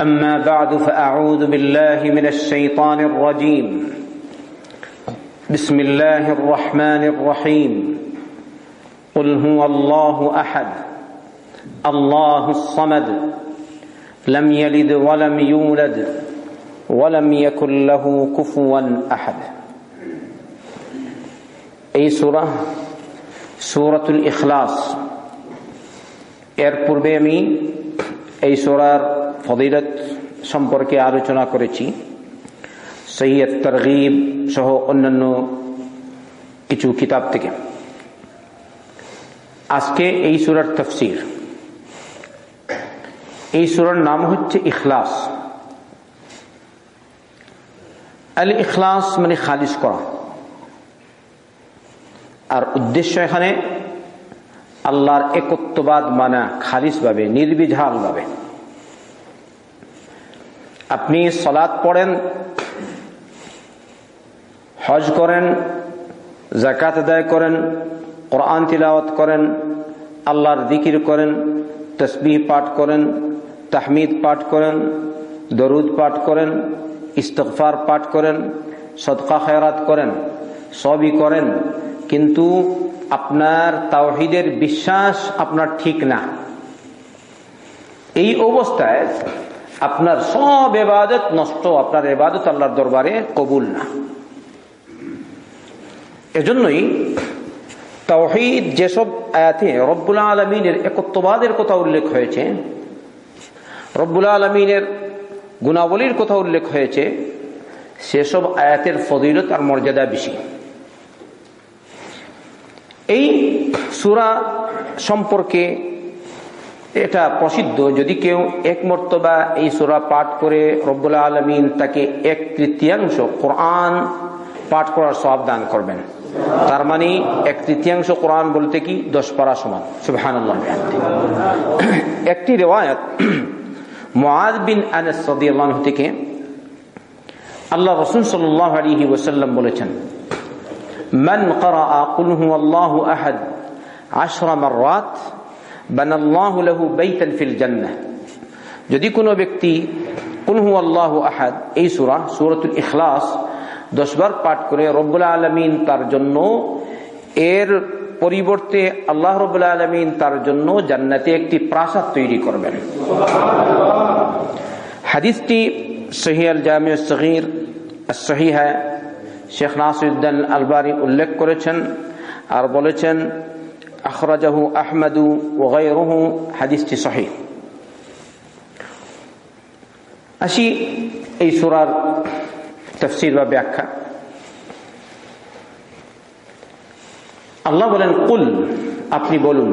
اما بعد فاعوذ بالله من الشيطان الرجيم بسم الله الرحمن الرحيم قل هو الله احد الله الصمد لم يلد ولم يولد ولم يكن له كفوا احد এই সূরা সূরাতুল ইখলাস এর পূর্বে আমি এই সূরার ফদিলত সম্পর্কে আলোচনা করেছি। সৈয়দ তরগিব সহ অন্যান্য কিছু কিতাব থেকে। আজকে এই সুরার তফসির। এই সুরার নাম হচ্ছে ইখলাস। আল ইখলাস মানে খালিস করা। আর উদ্দেশ্য এখানে আল্লাহর একত্ববাদ মানা খালিস ভাবে নির্বিঝাল ভাবে আপনি সলাদ পড়েন, হজ করেন জাকাত আদায় করেন, কোরআন তিলাওয়াত করেন, আল্লাহর দিকির করেন, তসবিহ পাঠ করেন, তাহমিদ পাঠ করেন, দরুদ পাঠ করেন ইস্তফার পাঠ করেন, সদকা খেরাত করেন, সবই করেন, কিন্তু আপনার তাওহিদের বিশ্বাস আপনার ঠিক না। এই অবস্থায় আপনার সব এবাদত নষ্ট, আপনার এবাদত আল্লাহর দরবারে কবুল না। এজন্যই তাওহিদ যেসব আয়াতে রব্বুল আলমিনের একত্ববাদের কথা উল্লেখ হয়েছে, রব্বুল আলমিনের গুণাবলীর কথা উল্লেখ হয়েছে, সেসব আয়াতের ফদিলত আর মর্যাদা বেশি। এই সুরা সম্পর্কে এটা প্রসিদ্ধ। যদি কেউ এক মর্তবা এই সুরা পাঠ করে রব্বুল আলমিন তাকে এক তৃতীয়াংশ কোরআন পাঠ করার সব দান করবেন। তার মানে এক তৃতীয়াংশ কোরআন বলতে কি? দশ পারা সমান। সুবহান একটি রেওয়ায়ত মুআদ বিন আনাস থেকে আল্লাহ রাসূল সাল্লাল্লাহু আলাইহি ওয়াসাল্লাম বলেছেন, মান হুয়াল্লাহু আহাদ 10 মাররাত বানাল্লাহু লাহু বাইতান ফিল জান্নাহ। যদি কোনো ব্যক্তি, কুল হুয়াল্লাহু আহাদ এই সূরা, সূরাতুল ইখলাস দশবার পাঠ করে রব্বুল আলমিন তার জন্য, এর পরিবর্তে আল্লাহ রবুল্লা আলমিন তার জন্য জান্নাতে একটি প্রাসাদ তৈরি করবেন। হাদিসটি সহিয়াল জামিয়া সহির সহি শেখ নাসিউদ্দিন আলবারি উল্লেখ করেছেন আর বলেছেন আখরাজাহু আহমদু ওগাইরহু হাদিসটি সহি আসি এই সুরার তফসির বা ব্যাখ্যা। আল্লাহ বলেন, কুল আপনি বলুন।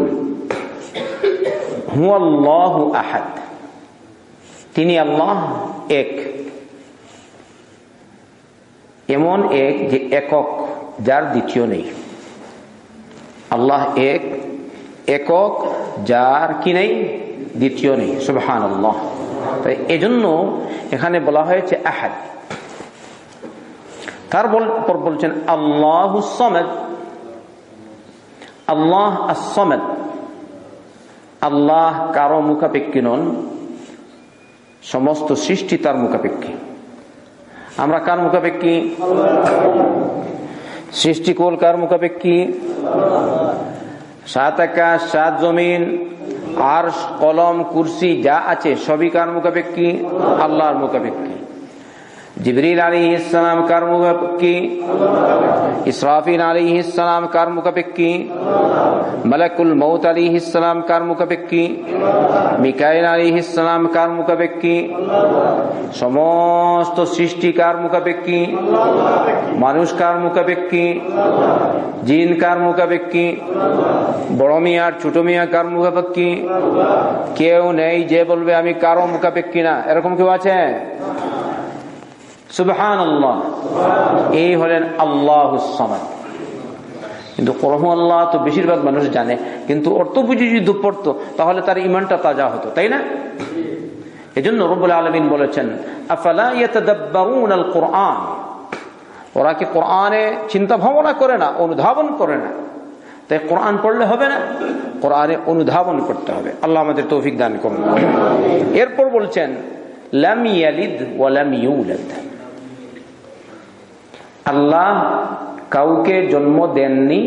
হুয়াল্লাহু আহাদ তিনি আল্লাহ এক। এমন এক যে একক, যার দ্বিতীয় নেই। আল্লাহ এক, একক, যার কি নেই? দ্বিতীয় নেই। সুবহান আল্লাহ তাই এজন্য এখানে বলা হয়েছে আহাদ। তারপর বলছেন, আল্লাহ সমেদ। আল্লাহ আসমেদ আল্লাহ কারও মুখাপেক্ষী নন। সমস্ত সৃষ্টি তার মুখাপেক্ষী। আমরা কার মুখাপেক্ষী? সৃষ্টিকোল কার মুখাপেক্ষী? সাত আকাশ, সাত জমিন আর কলম, কুর্সি যা আছে সবই কার মুখাপেক্ষী? আল্লাহর মুখাপেক্ষী। জিবরিল আলী ইসলাম কার মুখাপেক্ষি ইসরাফিল আলী ইসলাম কার মুখাপেক্ষি মালাকুল মৌত আলী ইসলাম কার মুখাপেক্ষি মিকাইল আলী ইসলাম কার মুখাপেক্ষি সমস্ত সৃষ্টি কার মুখাপেক্ষি মানুষ কার মুখাপেক্ষি জিন কার মুখাপেক্ষি বড় মিয়ার ছোট মিয়া কার মুখাপেক্ষি কেউ নেই যে বলবে আমি কারও মুখাপেক্ষি না? এরকম কেউ আছে? সুবহান আল্লাহ এই হলেন আল্লাহ কিন্তু আল্লাহ তো বেশিরভাগ মানুষ জানে, কিন্তু অর্থ বুঝি যদি পড়তো তাহলে তার ইমানটা তাজা হতো, তাই না? এজন্য রব্বুল আলমিন বলেছেন কোরআন ওরা কি কোরআনে চিন্তা ভাবনা করে না, অনুধাবন করে না? তাই কোরআন পড়লে হবে না, কোরআনে অনুধাবন করতে হবে। আল্লাহ আমাদের তৌফিক দান করুন। এরপর বলছেন, লাম ইয়ালিদ ওয়া লাম ইউলাদ। আল্লাহ কাউকে জন্ম দেননি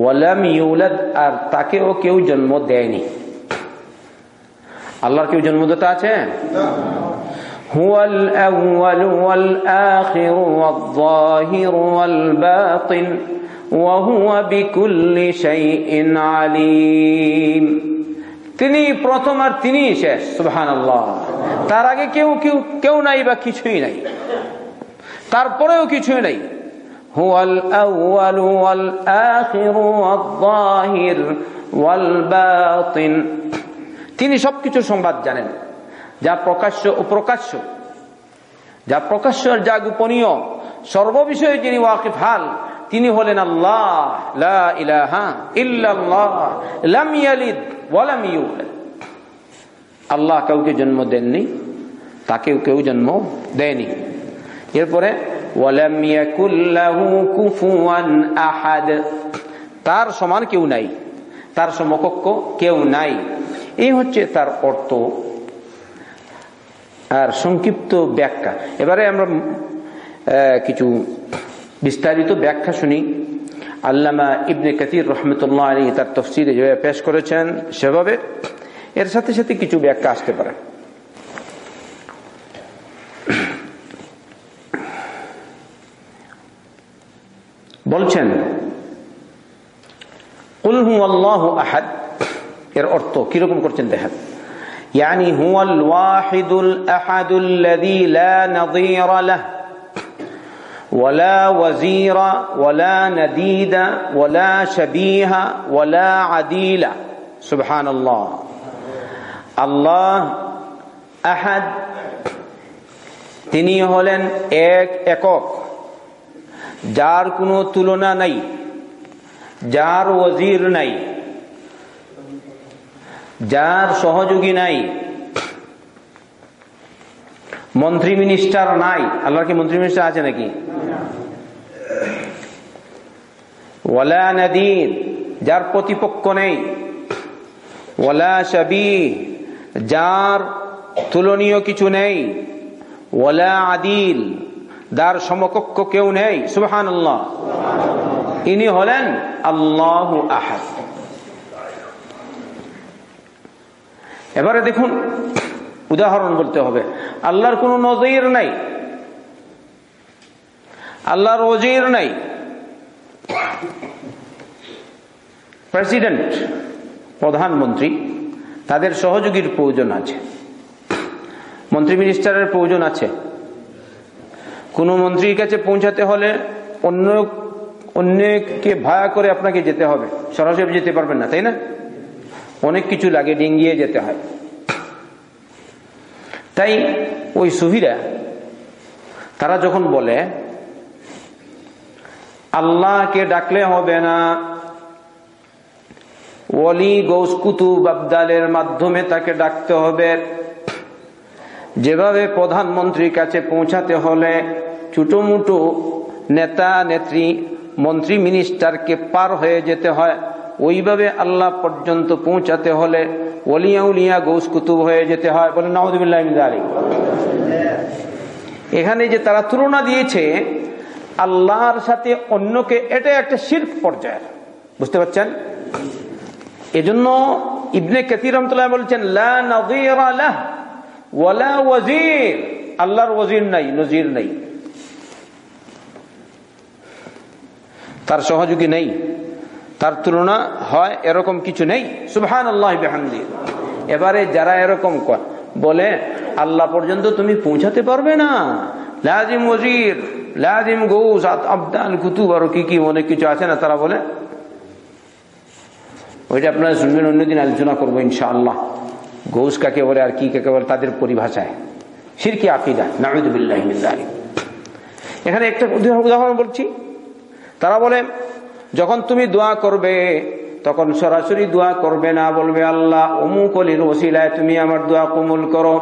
ওয়ালাম ইউলাদ আর তাকেও কেউ জন্ম দেয়নি আল্লাহর কেউ জন্মদাতা আছে هو الأول والآخر والظاهر والباطن وهو بكل شيء عليم তিনি প্রথম আর তিনি শেষ সুবহান আল্লাহ তার আগে কেউ কেউ কেউ নাই বা কিছুই নাই তারপরেও কিছুই নাই। ওয়াল ওয়াল তিনি সবকিছু সংবাদ জানেন, যা প্রকাশ্য ও প্রকাশ্য। যা প্রকাশ্য যা গোপনীয়। সর্ববিষয়ে যিনি ওয়াকে হাল, তিনি হলেন আল্লাহ। লা আল্লাহ কাউকে জন্ম দেননি, তাকেও কেউ জন্ম দেয়নি। এরপরে তার সমান কেউ নাই, তার সমকক্ষ কেউ নাই। এই হচ্ছে তার অর্থ। আর সংক্ষিপ্ত ব্যাখ্যা। এবারে আমরা কিছু বিস্তারিত ব্যাখ্যা শুনি। আল্লামা ইবনে কাতির রহমতুল্লাহ আলী তার তফসিরে যেভাবে পেশ করেছেন সেভাবে। এর সাথে সাথে কিছু ব্যাখ্যা আসতে পারে। বলছেন কুলহু আল্লাহ আহাদ এর অর্থ কিরকম করছেন দেখেন يعني هو الواحد الأحد الذي لا نظير له ولا وزير ولا نديد ولا شبيه ولا عديل سبحان الله الله أحد তিনি হলেন এক একক যার কোনো তুলনা নাই, যার ওজির নাই, যার সহযোগী নাই, মন্ত্রী মিনিস্টার নাই। আল্লাহর কি মন্ত্রী মিনিস্টার আছে নাকি? ওয়ালা নদীর, যার প্রতিপক্ষ নেই। ওয়ালা সাবি যার তুলনীয় কিছু নেই। ওয়ালা আদিল যার সমকক্ষ কেউ নেই। আল্লাহ ইনি হলেন আল্লাহ আহাদ। এবারে দেখুন, উদাহরণ বলতে হবে। আল্লাহর কোন নজির নাই। আল্লাহর ওজির নাই। প্রেসিডেন্ট, প্রধানমন্ত্রী, তাদের সহযোগীর প্রয়োজন আছে। মন্ত্রী মিনিস্টারের প্রয়োজন আছে। কোন মন্ত্রীর কাছে পৌঁছাতে হলে অন্য অন্যকে ভায়া করে আপনাকে যেতে হবে। সরাসরি যেতে পারবেন না, তাই না? অনেক কিছু লাগে, ডিঙ্গিয়ে যেতে হয়। তাই ওই সুহিরা তারা যখন বলে, আল্লাহকে ডাকলে হবে না। ওলি গৌস কুতুব আবদালের মাধ্যমে তাকে ডাকতে হবে। যেভাবে প্রধানমন্ত্রীর কাছে পৌঁছাতে হলে ছোটো মুটো নেতা, নেত্রী, মন্ত্রী, মিনিস্টারকে পার হয়ে যেতে হয়, ওইভাবে আল্লাহ পর্যন্ত পৌঁছাতে হলে ওলিয়া উলিয়া গৌস কুতুব হয়ে যেতে হয়। বলে নওয়াজবিল্লাহ এখানে যে তারা তুলনা দিয়েছে, আল্লাহর সাথে অন্যকে, এটা একটা শিল্প পর্যায়ের। বুঝতে পারছেন? এজন্য ইবনে কাতির রহমতুল্লাহ বলছেন, লা ওয়াজির। আল্লাহর ওজির নাই, নজির নাই। তার সহযোগী নেই, তার তুলনা হয় এরকম কিছু নেই। সুবহান আল্লাহ এবারে যারা এরকম বলে, আল্লাহ পর্যন্ত তুমি পৌঁছাতে পারবে না। লাজিম ওজির লাজিম গৌস আবদান, কুতুব, আরও কি কি অনেক কিছু আছে না তারা বলে? ওইটা আপনারা শুনবেন, অন্যদিন আলোচনা করব ইনশাআল্লাহ। গৌস কাকে বলে, আর কি কাকে বলে? তাদের পরিভাষায়। সিরকি আকিদা নামিদুল্লাহ এখানে একটা উদাহরণ বলছি। তারা বলে, যখন তুমি দোয়া করবে, তখন সরাসরি দোয়া করবে না। বলবে, আল্লাহ, অমুক অলির ওসিলায় তুমি আমার দোয়া কমুল করো।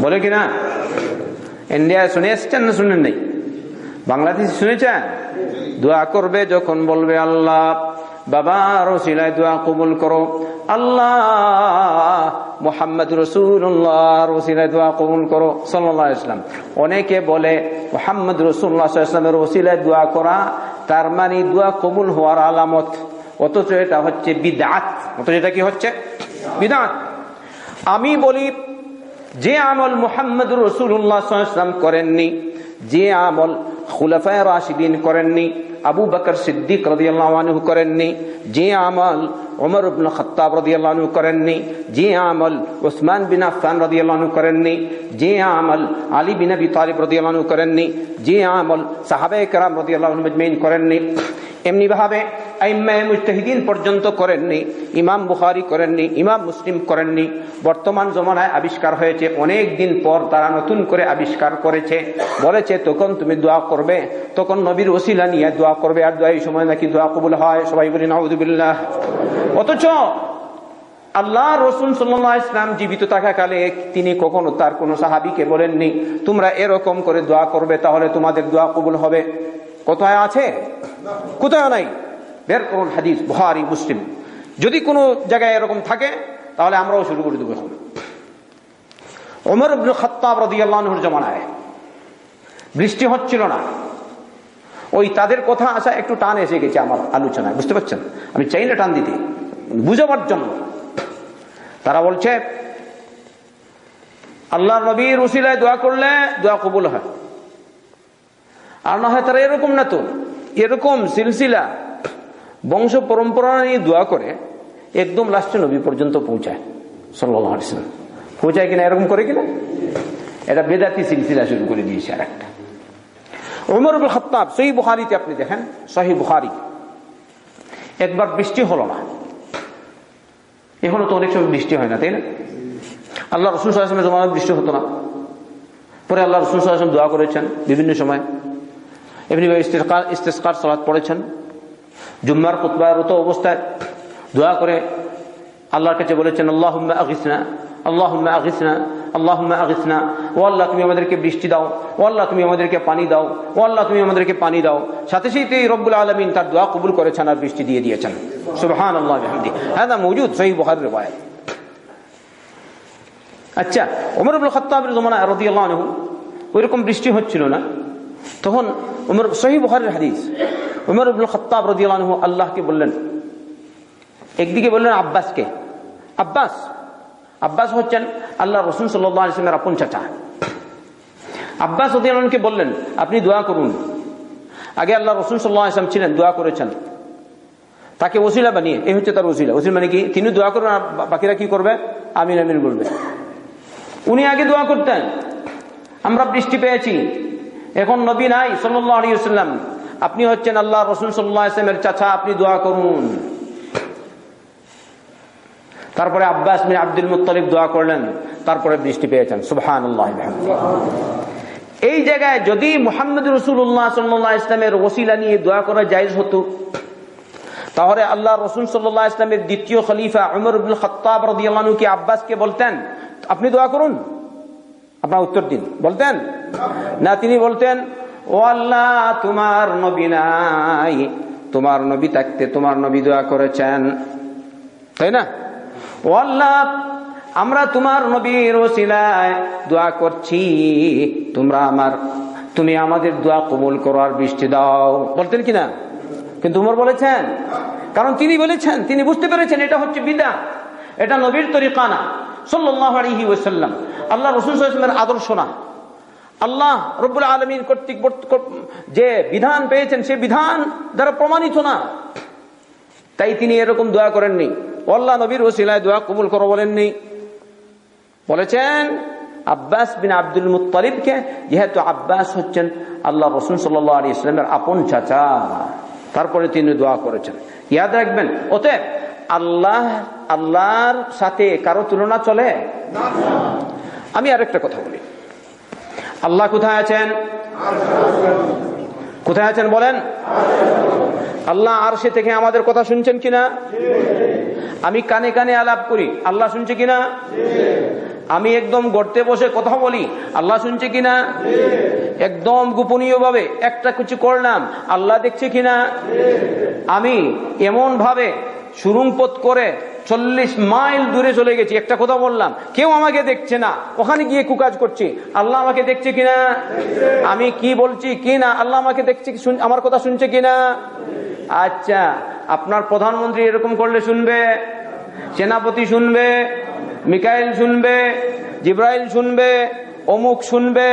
বলে কিনা ইন্ডিয়ায় শুনে এসছেন না শুনেন নাই? বাংলাদেশ শুনেছেন? দোয়া করবে যখন বলবে, আল্লাহ বাবা রসিলায় দোয়া কবুল করো। আল্লাহ মোহাম্মদ রসুল্লাহ রসিলায় দোয়া কবুল করো সাল্লাহ ইসলাম অনেকে বলে, মোহাম্মদ রসুল্লাহ ইসলামের রসিলায় দোয়া করা, তার মানে দোয়া কবুল হওয়ার আলামত। অথচ এটা হচ্ছে বিদাত অথচ এটা কি হচ্ছে? বিদাত আমি বলি, যে আমল মোহাম্মদ রসুল্লাহাম করেননি, যে আমল খুলাফায় রাশিদিন করেননি, আবু বকর সিদ্দিক রদিয়াল্লাহু করেননি, যে আমল ওমর ইবনে খত্তাব করেননি যে আমল, উসমান বিন আফফান রাদিয়াল্লাহু করেননি যে আমল, আলী বিন আবি তালিব রাদিয়াল্লাহু করেননি যে আমল সাহাবায়ে কেরাম রাদিয়াল্লাহু আজমাইন করেননি। এমনি ভাবে মুজতাহিদিন পর্যন্ত করেননি, ইমাম বুখারি করেননি, ইমাম মুসলিম করেননি। বর্তমান জমানায় আবিষ্কার হয়েছে, অনেক দিন পর তারা নতুন করে আবিষ্কার করেছে, বলেছে তখন তুমি দোয়া করবে, তখন নবীর ওসিলা নিয়ে দোয়া করবে, আর দোয়া এই সময় নাকি দোয়া কবুল হয়, সবাই বলি নাউদুবিল্লাহ অথচ আল্লাহ রসুল সাল্লাহ ইসলাম জীবিত থাকাকালে তিনি কখনো তার কোন সাহাবিকে বলেননি, তোমরা এরকম করে দোয়া করবে, তাহলে তোমাদের দোয়া কবুল হবে। কোথায় আছে? কোথায় নাই? বের করুন হাদিস বুহারি মুসলিম। যদি কোনো জায়গায় এরকম থাকে, তাহলে আমরাও শুরু করে দেবো ওমর আব্দুল জমানায় বৃষ্টি হচ্ছিল না। ওই তাদের কথা আসা একটু টান এসে গেছে আমার আলোচনায়, বুঝতে পারছেন? আমি চাই না টান দিতে। বুঝাবার জন্য। তারা বলছে আল্লাহ নবীর উসিলায় দোয়া করলে দোয়া কবুল হয়। আর না হয় তারা এরকম না তো, এরকম সিলসিলা, বংশ পরম্পরা নিয়ে দোয়া করে একদম লাস্টে নবী পর্যন্ত পৌঁছায় সাল্লাম। পৌঁছায় কিনা, এরকম করে কিনা? এটা বেদাতি সিলসিলা শুরু করে দিয়েছে আর একটা উমর খত্তাব সহি বুখারিতে আপনি দেখেন সহি বুখারি। একবার বৃষ্টি হলো না। এখনও তো অনেক সময় বৃষ্টি হয় না, তাই না? আল্লাহ রসুল সাল্লামের জমানা বৃষ্টি হতো না। পরে আল্লাহ রসুল সাল্লাম দোয়া করেছেন বিভিন্ন সময়। এমনি ইস্তেস্কার সালাদ পড়েছেন। জুম্মার কুতবারত অবস্থায় দোয়া করে আল্লাহর কাছে বলেছেন আল্লাহ আগিসনা আল্লাহ আগিসনা আল্লাহ আগিসনা। ও আল্লাহ তুমি আমাদেরকে বৃষ্টি দাও। ও আল্লাহ তুমি আমাদেরকে পানি দাও। ও আল্লাহ তুমি আমাদেরকে পানি দাও। সাথে সাথে রব্বুল আলমিন তার দোয়া কবুল করেছেন আর বৃষ্টি দিয়ে দিয়েছেন। সুবহান আল্লাহ হ্যাঁ মৌজুদ সহি বহার রেবায় আচ্ছা ওমর আব্দুল খত্তাবের জমানা রদি আল্লাহ ওইরকম বৃষ্টি হচ্ছিল না। তখন উমর সহি হাদিস। উমর আব্দুল খত্তাব রদি আল্লাহ আল্লাহকে বললেন, একদিকে বললেন আব্বাসকে, আব্বাস আব্বাস হচ্ছেন আল্লাহ রসুন সাল্লামের আপন চাচা। আব্বাস রদিয়ালকে বললেন, আপনি দোয়া করুন। আগে আল্লাহ রসুন সাল্লাহ আসলাম ছিলেন, দোয়া করেছেন। তাকে ওসিলা বানিয়ে, এই হচ্ছে তার ওসিলা। ওসিল মানে কি? তিনি দোয়া করবেন আর বাকিরা কি করবে? আমিন আমিন বলবে। উনি আগে দোয়া করতেন। আমরা বৃষ্টি পেয়েছি। এখন নবী নাই সাল্লাম আপনি হচ্ছেন আল্লাহ রসুল সাল্লাহ আসলামের চাচা, আপনি দোয়া করুন। তারপরে আব্বাস মিন আব্দুল মুতালিব দোয়া করলেন, তারপরে বৃষ্টি পেয়েছেন। সুবহান এই জায়গায় যদি মোহাম্মদ রসুল্লাহ সাল্লাহ ইসলামের ওসিলা নিয়ে দোয়া করা জায়জ হতো, তাহলে আল্লাহ রসুল সাল্লাহ ইসলামের দ্বিতীয় খলিফা উমর উবুল খতাব রদিয়ালকে আব্বাসকে বলতেন, আপনি দোয়া করুন। আপনার উত্তর দিন। বলতেন? না, তিনি বলতেন, ও আল্লাহ, তোমার নবী নাই। তোমার নবী থাকতে তোমার নবী দোয়া করেছেন। তাই না? ও আল্লাহ, আমরা তোমার নবীর দোয়া করছি। তোমরা আমার, তুমি আমাদের দোয়া কবুল করো আর বৃষ্টি দাও। বলতেন কিনা? কিন্তু উমর বলেছেন, কারণ তিনি বলেছেন, তিনি বুঝতে পেরেছেন এটা হচ্ছে বিদা এটা নবীর তরিকা না। সাল্লাহ আলহি ওসাল্লাম আল্লাহ রসুল সাল্লামের আদর্শ না। আল্লাহ রব্বুল আলমীর কর্তৃক যে বিধান পেয়েছেন, সে বিধান দ্বারা প্রমাণিত না। তাই তিনি এরকম দোয়া করেননি। আল্লাহ নবীর ওসিলায় দোয়া কবুল করো বলেননি। বলেছেন, আব্বাস বিন আব্দুল মুতালিবকে যেহেতু আব্বাস হচ্ছেন আল্লাহ রসুন সাল্লাহ আলী ইসলামের আপন চাচা, তারপরে তিনি দোয়া করেছেন। ইয়াদ রাখবেন ওতে আল্লাহ, আল্লাহর সাথে কারও তুলনা চলে? আমি আরেকটা কথা বলি। আল্লাহ কোথায় আছেন? কোথায় আছেন বলেন? আল্লাহ আর সে থেকে আমাদের কথা শুনছেন কিনা? আমি কানে কানে আলাপ করি, আল্লাহ শুনছে কিনা? আমি একদম গড়তে বসে কথা বলি, আল্লাহ শুনছে কিনা? একদম গোপনীয় ভাবে একটা কিছু করলাম, আল্লাহ দেখছে কিনা? আমি এমন ভাবে সুরুংপথ করে চল্লিশ মাইল দূরে চলে গেছি, একটা কথা বললাম। কেউ আমাকে দেখছে না। ওখানে গিয়ে কুকাজ করছি। আল্লাহ আমাকে দেখছে কিনা? আমি কি বলছি কি না আল্লাহ আমাকে দেখছে আমার কথা শুনছে কিনা? আচ্ছা আপনার প্রধানমন্ত্রী এরকম করলে শুনবে, সেনাপতি শুনবে, মিকাইল শুনবে, জিব্রাইল শুনবে অমুক শুনবে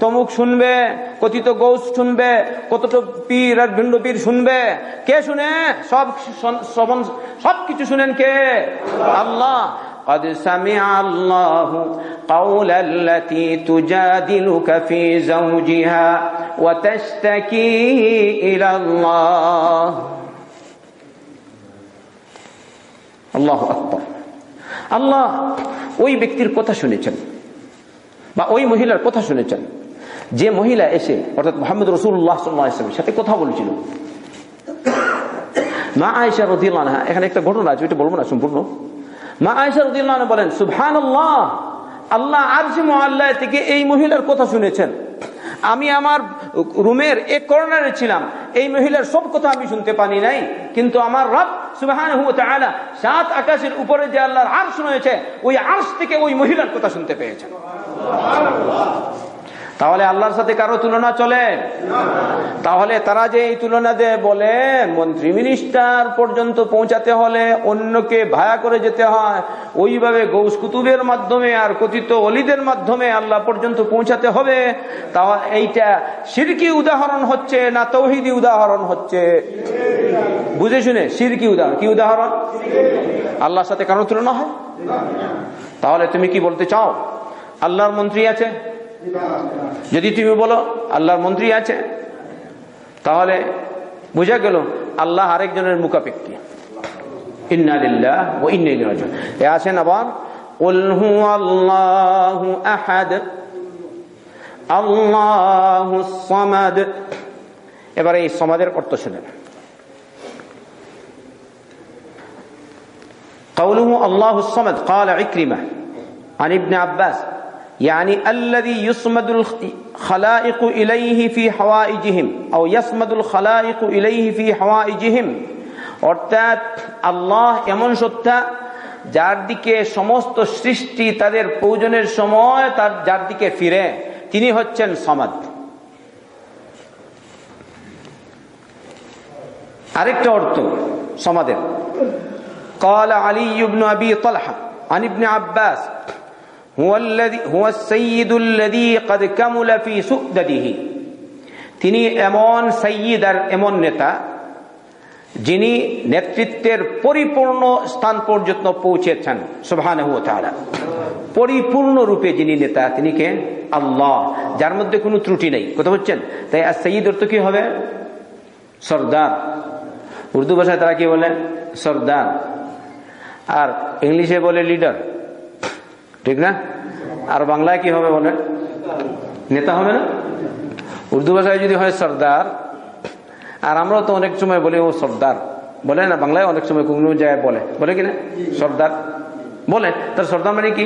তমুক শুনবে কথিত গৌস শুনবে কতটা পীর আর ভিন্ন পীর শুনবে কে শুনে সব সব কিছু শুনেন কে আল্লাহ قد سمع الله قول التي تجادلك في زوجها وتشتكي إلى الله الله أكبر আল্লাহ ওই ব্যক্তির কথা শুনেছেন বা ওই মহিলার কথা শুনেছেন। যে মহিলা এসে, অর্থাৎ মোহাম্মদ রসুল্লাহ সাল্লামের সাথে কথা বলছিল। মা আয়সা রদিল্লাহ এখানে একটা ঘটনা আছে, ওইটা বলব না, সম্পূর্ণ। মা আয়সা রদিল্লাহ বলেন সুবহান আল্লাহ আল্লাহ আরজি মোয়াল্লাহ থেকে এই মহিলার কথা শুনেছেন। আমি আমার রুমের এক কর্নারে ছিলাম। এই মহিলার সব কথা আমি শুনতে পানি নাই। কিন্তু আমার রব সুবাহান সাত আকাশের উপরে যে আল্লাহর আর্শ রয়েছে, ওই আর্শ থেকে ওই মহিলার কথা শুনতে পেয়েছেন। তাহলে আল্লাহর সাথে কারও তুলনা চলে? তাহলে তারা যে এই তুলনা দেয় বলে, মন্ত্রী মিনিস্টার পর্যন্ত পৌঁছাতে হলে অন্যকে ভায়া করে যেতে হয়। ওইভাবে গৌস কুতুবের মাধ্যমে আর কথিত অলিদের মাধ্যমে আল্লাহ পর্যন্ত পৌঁছাতে হবে। তাহলে এইটা সিরকি উদাহরণ হচ্ছে না তৌহিদি উদাহরণ হচ্ছে? বুঝে শুনে, সিরকি উদাহরণ। কি উদাহরণ? আল্লাহর সাথে কারও তুলনা হয়? তাহলে তুমি কি বলতে চাও? আল্লাহর মন্ত্রী আছে? যদি তুমি বলো আল্লাহর মন্ত্রী আছে তাহলে বোঝা গেল আল্লাহ আরেকজনের মুখাপেক্ষি আছেন আবার এবার এই সমাজের অর্থ শুনেন قوله الله الصمد قال عكرمة عن ابن عباس يعني الذي يصمد الخلائق إليه في حوائجهم أو يصمد الخلائق إليه في حوائجهم অর্থাৎ আল্লাহ এমন সত্তা যার দিকে সমস্ত সৃষ্টি তাদের প্রয়োজনের সময় তার যার দিকে ফিরে তিনি হচ্ছেন সমাদ আরেকটা অর্থ সমাদের قال علي بن أبي طلحة عن ابن عباس তিনি এমন সৈয়দ আর এমন নেতা, যিনি নেতৃত্বের পরিপূর্ণ স্থান পর্যন্ত পৌঁছেছেন সুবহান পরিপূর্ণ রূপে যিনি নেতা, তিনি কে? আল্লাহ। যার মধ্যে কোনো ত্রুটি নেই। কথা বলছেন তাই আর সঈদ অর্থ কি হবে? সর্দার। উর্দু ভাষায় তারা কি বলে? সর্দার। আর ইংলিশে বলে লিডার। ঠিক না? আর বাংলায় কি হবে বলেন? নেতা হবে না? উর্দু ভাষায় যদি হয় সর্দার, আর আমরাও তো অনেক সময় বলি, ও সর্দার। বলে না, বাংলায় অনেক সময় কোনো জায়গায় বলে। বলে কিনা সর্দার। বলে, তার সর্দার মানে কি?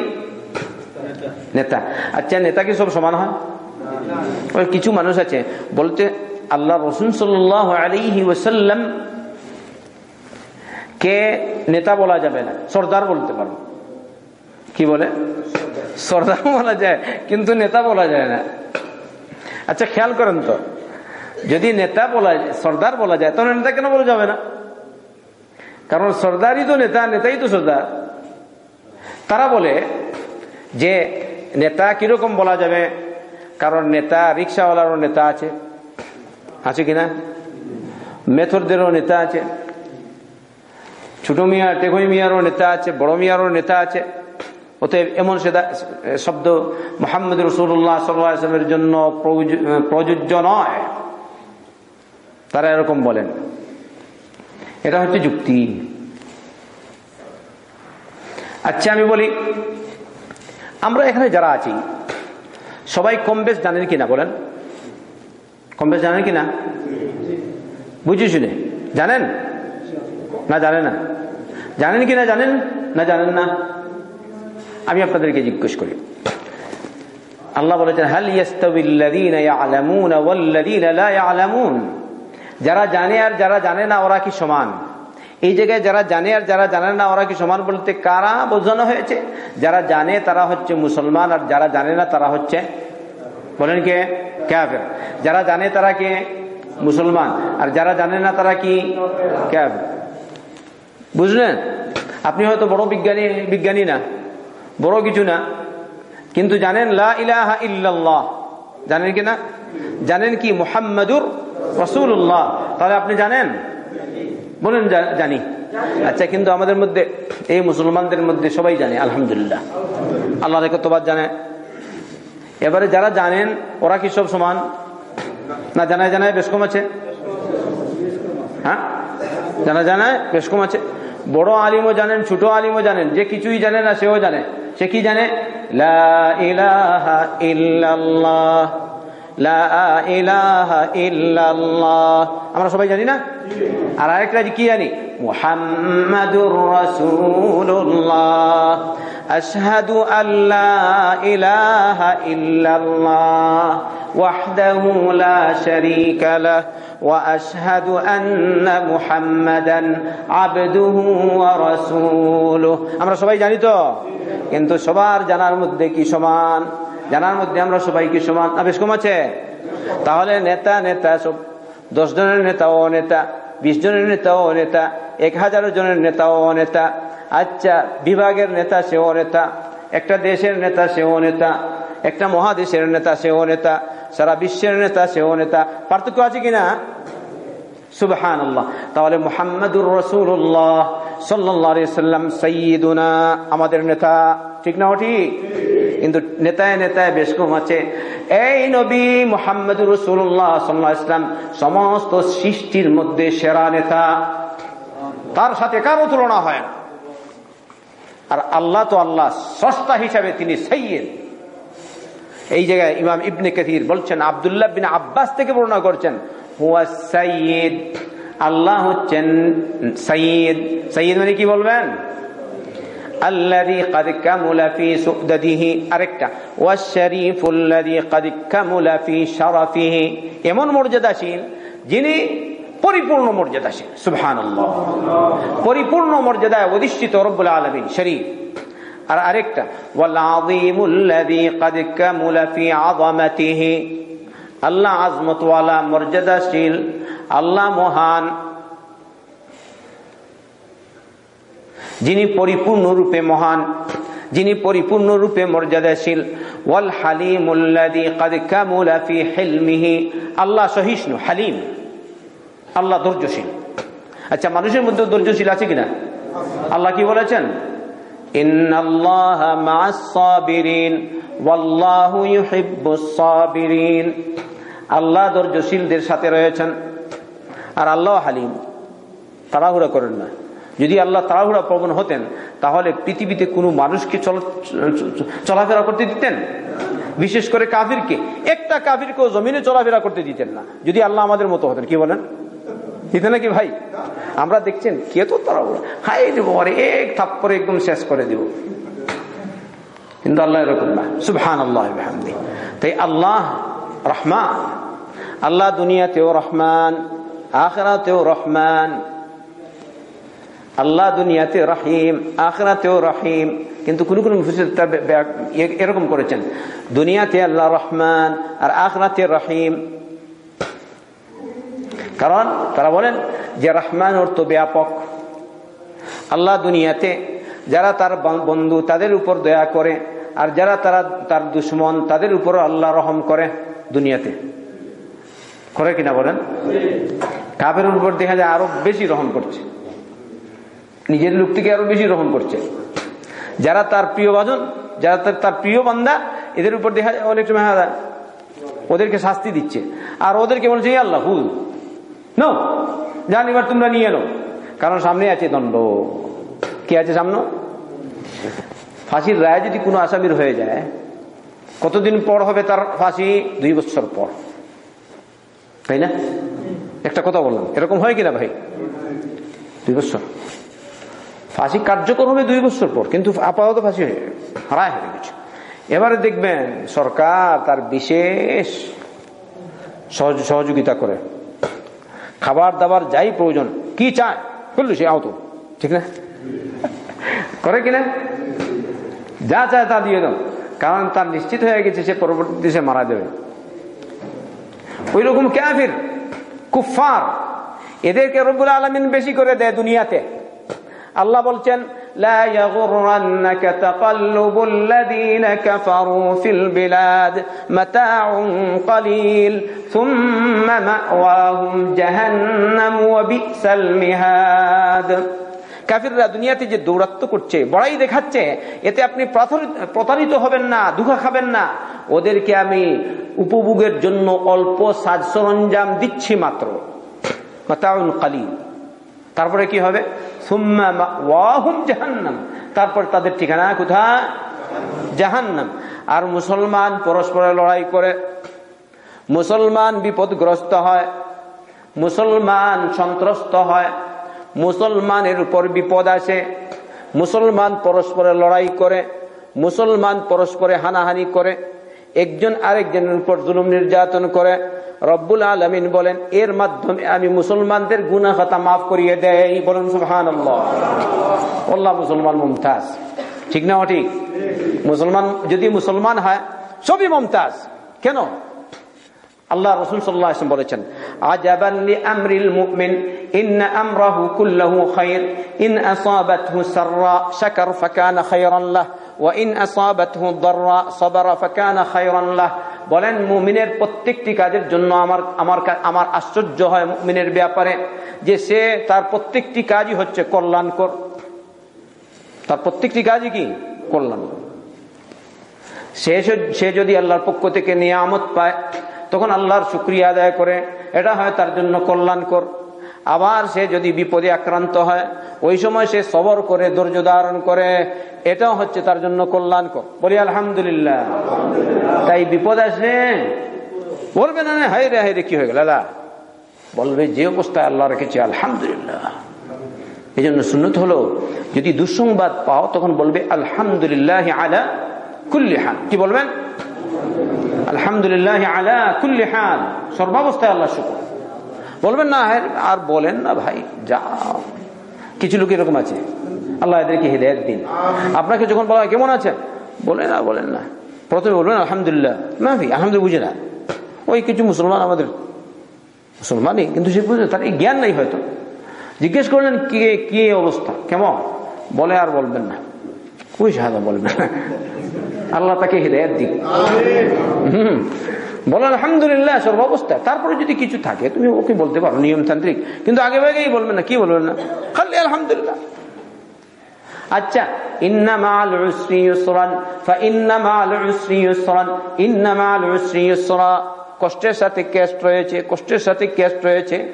নেতা। আচ্ছা নেতা কি সব সমান হয়? ওই কিছু মানুষ আছে, বলতে আল্লাহ রসুন সাল্লাহ ওসাল্লাম কে নেতা বলা যাবে না, সর্দার বলতে পারব। কি বলে? সর্দার বলা যায়, কিন্তু নেতা বলা যায় না। আচ্ছা খেয়াল করেন তো, যদি নেতা বলা যায়, সর্দার বলা যায়, তাহলে নেতা কেন বলা যাবে না? কারণ সর্দারই তো নেতা, নেতাই তো সর্দার। তারা বলে যে, নেতা কীরকম বলা যাবে? কারণ নেতা রিক্সাওয়ালারও নেতা আছে। আছে কিনা মেথরদেরও নেতা আছে। ছোট মিয়া টেকই মিয়ারও নেতা আছে, বড় মিয়ারও নেতা আছে। অতএব এমন শব্দ মোহাম্মদ রসুল্লাহ সাল্লামের জন্য প্রযোজ্য নয়। তারা এরকম বলেন। এটা হচ্ছে যুক্তি। আচ্ছা আমি বলি, আমরা এখানে যারা আছি, সবাই কম বেশ জানেন কিনা বলেন? কম বেশ জানেন কিনা? বুঝি শুনে। জানেন? না জানেন না? জানেন কিনা জানেন? না জানেন না? আমি আপনাদেরকে জিজ্ঞেস করি। আল্লাহ বলেছেন, হাল যারা জানে আর যারা জানে না, ওরা কি সমান? এই জায়গায় যারা জানে আর যারা জানে না, ওরা কি সমান বলতে কারা বোঝানো হয়েছে? যারা জানে তারা হচ্ছে মুসলমান, আর যারা জানে না তারা হচ্ছে, বলেন কে? ক্যাফের যারা জানে তারা কে? মুসলমান। আর যারা জানে না তারা কি? ক্যাফের বুঝলেন? আপনি হয়তো বড় বিজ্ঞানী বিজ্ঞানী না। বড় কিছু না। কিন্তু জানেন, লা ইলাহা ইল্লাল্লাহ। জানেন কি না? জানেন কি? মুহাম্মাদুর রসুল্লাহ তাহলে আপনি জানেন? বলেন জানি। আচ্ছা কিন্তু আমাদের মধ্যে, এই মুসলমানদের মধ্যে সবাই জানে, আলহামদুলিল্লাহ। আল্লাহ রেখে তোবার জানে। এবারে যারা জানেন, ওরা কি সব সমান? না, জানায় জানায় বেশ কম আছে। হ্যাঁ? জানা জানায় বেশ কম আছে। বড় আলিমও জানেন, ছোট আলিমও জানেন, যে কিছুই জানে না, সেও জানে। সে কি জানে লা ইলাহা ইল্লাল্লাহ আমরা সবাই জানি না আর আরেকটা কি জানি মুহাম্মাদুর রাসূলুল্লাহ আশহাদু আল্লা ইলাহা ইল্লাল্লাহ ওয়াহদাহু লা শারীকা লাহ واشهد ان محمدا عبده ورسوله আমরা সবাই জানি তো কিন্তু সবার জানার মধ্যে কি সমান? জানার মধ্যে আমরা সবাই কি সমান? বেশ কম আছে। তাহলে নেতা নেতা, সব দশ জনের নেতা ও নেতা, বিশ জনের নেতা ও নেতা, এক হাজার জনের নেতা ও নেতা আচ্ছা বিভাগের নেতা সেও নেতা, একটা দেশের নেতা সেও নেতা, একটা মহাদেশের নেতা সেও নেতা, সারা বিশ্বের নেতা সেও নেতা, পার্থক্য আছে কিনা? সুবহান আল্লাহ তাহলে মোহাম্মদুর রসুল্লাহ সাল্লাম সঈদুনা আমাদের নেতা, ঠিক না ঠিক কিন্তু নেতায় নেতায় বেশ কম আছে। এই নবী মোহাম্মদুর রসুল্লাহ সাল্লাহ ইসলাম সমস্ত সৃষ্টির মধ্যে সেরা নেতা। তার সাথে কারও তুলনা হয় না। আর আল্লাহ তো আল্লাহ সস্তা হিসাবে তিনি সৈয়দ এই জায়গায় ইমাম ইবনে কাথির বলছেন, আবদুল্লাহ বিন আব্বাস থেকে বর্ণনা করছেন সৈয়দ আল্লাহ হচ্ছেন সৈয়দ সৈয়দ মানে কি বলবেন الذي قد كمل في سؤدده আরেকটা والشريف الذي قد كمل في شرفه এমন মর্যাদাশীল যিনি পরিপূর্ণ মর্যাদাশীল সুবহানাল্লাহ পরিপূর্ণ মর্যাদায় অধিষ্ঠিত রব্বুল আলামিন শরীফ আর আরেকটা والعظيم الذي قد كمل في عظمته আল্লাহ আজমতওয়ালা, মর্যাদাশীল, আল্লাহ মহান। যিনি পরিপূর্ণরূপে মহান, যিনি পরিপূর্ণরূপে মর্যাদাশীল। ওয়াল হালিমুল্লাদি কামুলা আল্লাহ সহিষ্ণু, হালিম। আল্লাহ ধৈর্যশীল। আচ্ছা মানুষের মধ্যে ধৈর্যশীল আছে কিনা? আল্লাহ কি বলেছেন? ইন্নাল্লাহা মা'আস সাবিরিন আল্লাহ ধৈর্যশীলদের সাথে রয়েছেন। আর আল্লাহ হালিম। তাড়াহুড়া করেন না। যদি আল্লাহ তাড়াহুড়া প্রবণ হতেন, তাহলে পৃথিবীতে কোনো মানুষকে চলাফেরা করতে দিতেন? বিশেষ করে কাফিরকে। একটা কাফিরকেও জমিনে চলাফেরা করতে দিতেন না। যদি আল্লাহ আমাদের মতো হতেন, কি বলেন? দিতে নাকি ভাই? আমরা দেখছেন, কে তো তাড়াহুড়া? হাই দেবো এক থাপ করে একদম শেষ করে দিব। কিন্তু আল্লাহ এরকম না। সুবহান আল্লাহ তাই আল্লাহ রহমান। আল্লাহ দুনিয়াতেও রহমান, আখরাতেও রহমান। আল্লাহ দুনিয়াতে রহিম, আখরাতেও রহিম। কিন্তু কোন কোন এরকম করেছেন। দুনিয়াতে আল্লাহ রহমান আর আখরাতে রহিম। কারণ তারা বলেন যে রহমান অর্থ ব্যাপক। আল্লাহ দুনিয়াতে যারা তার বন্ধু তাদের উপর দয়া করে আর যারা তারা তার দুশ্মন তাদের উপর আল্লাহ রহম করে দুনিয়াতে। করে কিনা বলেন? কাপের উপর দেখা যায় আরও বেশি রহম করছে। নিজের লোক থেকে আরও বেশি রহম করছে। যারা তার প্রিয় বাজন যারা তার প্রিয় বান্দা এদের উপর দেখা যায় অনেক সময় হ্যাঁ, ওদেরকে শাস্তি দিচ্ছে। আর ওদেরকে বলছে আল্লাহ হুল। নো জান এবার তোমরা নিয়ে এলো। কারণ সামনে আছে দণ্ড। কি আছে সামনে? ফাঁসির রায় যদি কোনো আসামির হয়ে যায়, কতদিন পর হবে তার ফাঁসি? দুই বছর পর। তাই না? একটা কথা বললাম। এরকম হয় কিনা ভাই? দুই বছর। ফাঁসি কার্যকর হবে দুই বছর পর, কিন্তু আপাতত ফাঁসি হয়ে হারায় হয়ে গেছে। এবারে দেখবেন সরকার তার বিশেষ সহযোগিতা করে। খাবার দাবার যাই প্রয়োজন, কি চায় করল সে আহত। ঠিক না? করে কিনা? যা চায় তা দিয়ে দাও কারণ তার নিশ্চিত হয়ে গেছে সে পরবর্তী দেশে মারা যাবে ওই রকম ক্যাফির কুফার এদেরকে রব্বুল আলমিন বেশি করে দেয় দুনিয়াতে আল্লাহ বলছেন لا يغرنك تقلب الذين كفروا في البلاد متاع قليل ثم مأواهم جهنم وبئس المهاد কাফিররা দুনিয়াতে যে দৌরাত্ম করছে, বড়াই দেখাচ্ছে, এতে আপনি প্রতারিত হবেন না দুঃখা খাবেন না। ওদেরকে আমি উপভোগের জন্য অল্প সাজ সরঞ্জাম দিচ্ছি মাত্র। তারপরে কি হবে? জাহান্নাম। তারপর তাদের ঠিকানা কোথায়? জাহান্নাম। আর মুসলমান পরস্পরে লড়াই করে। মুসলমান বিপদগ্রস্ত হয়। মুসলমান সন্ত্রস্ত হয়। মুসলমানের উপর বিপদ আসে, মুসলমান পরস্পরে লড়াই করে, মুসলমান পরস্পরে হানাহানি করে, একজন আরেকজনের উপর জুলুম নির্যাতন করে, রব্বুল আলমিন বলেন, এর মাধ্যমে আমি মুসলমানদের গুনা কথা মাফ করিয়ে দেয় বলেন সুহান মুসলমান মমতাজ। ঠিক না, ঠিক? মুসলমান, যদি মুসলমান হয়, সবই মমতাজ। কেন? আল্লাহ রসুল সাল্লাহ বলেছেন আজাবাল্লি আমরিল মুমিন আমরাহু কুল্লাহু খায়র ইন আসাবাতহু সাররা শাকার ফাকানা খায়রান লাহ, ওয়া ইন আসাবাতহু দাররা সাবারা ফাকানা খায়রান লাহ। বলেন, মুমিনের প্রত্যেকটি কাজের জন্য আমার আমার আমার আশ্চর্য হয় মুমিনের ব্যাপারে যে সে তার প্রত্যেকটি কাজই হচ্ছে কল্যাণকর। তার প্রত্যেকটি কাজই কি? কল্যাণকর। সে সে যদি আল্লাহর পক্ষ থেকে নিয়ামত পায় তখন আল্লাহর শুক্রিয়া আদায় করে এটা হয় তার জন্য কল্যাণকর। আবার সে যদি বিপদে আক্রান্ত হয় ওই সময় সে সবর করে ধৈর্য ধারণ করে এটাও হচ্ছে তার জন্য কল্যাণকর। বলি আলহামদুলিল্লাহ। তাই বিপদ আসলে বলবে না হাই রে হাই রে কি হয়ে গেল? দাদা বলবে যে অবস্থায় আল্লাহ রেখেছে আলহামদুলিল্লাহ। এই জন্য সুন্নত হলো যদি দুঃসংবাদ পাও তখন বলবে আলহামদুলিল্লাহ আলা কুল্লি হান কি বলবেন? আলহামদুলিল্লাহ আলা কুল্লি হান সর্বাবস্থায় আল্লাহ শুকুর। বলবেন না আর বলেন না ভাই যা কিছু লোক এরকম আছে। আল্লাহ এদেরকে হৃদয় দিন। আপনাকে যখন বলা কেমন আছেন? বলেন না বলেন না। প্রথমে বলবেন, আলহামদুলিল্লাহ। না ভাই, আলহামদুলিল্লাহ বুঝে না। ওই কিছু মুসলমান আমাদের, মুসলমানই, কিন্তু সে বুঝে তার এই জ্ঞান নেই হয়তো। জিজ্ঞেস করলেন, কে, কি অবস্থা? কেমন? বলে আর বলবেন না। ওই সাহায্য বলবেন আল্লাহ তাকে হৃদয় দিক। হম। বলো আলহামদুলিল্লাহ সর্বাবস্থায় তারপরে যদি কিছু থাকে তুমি ওকে বলতে পারো নিয়মতান্ত্রিক। কিন্তু আগে আগেই বলবেন না কি বলবেন না? খালি আলহামদুলিল্লাহ। আচ্ছা কষ্টের সাথে কেষ্ট রয়েছে কষ্টের সাথে কেষ্ট রয়েছে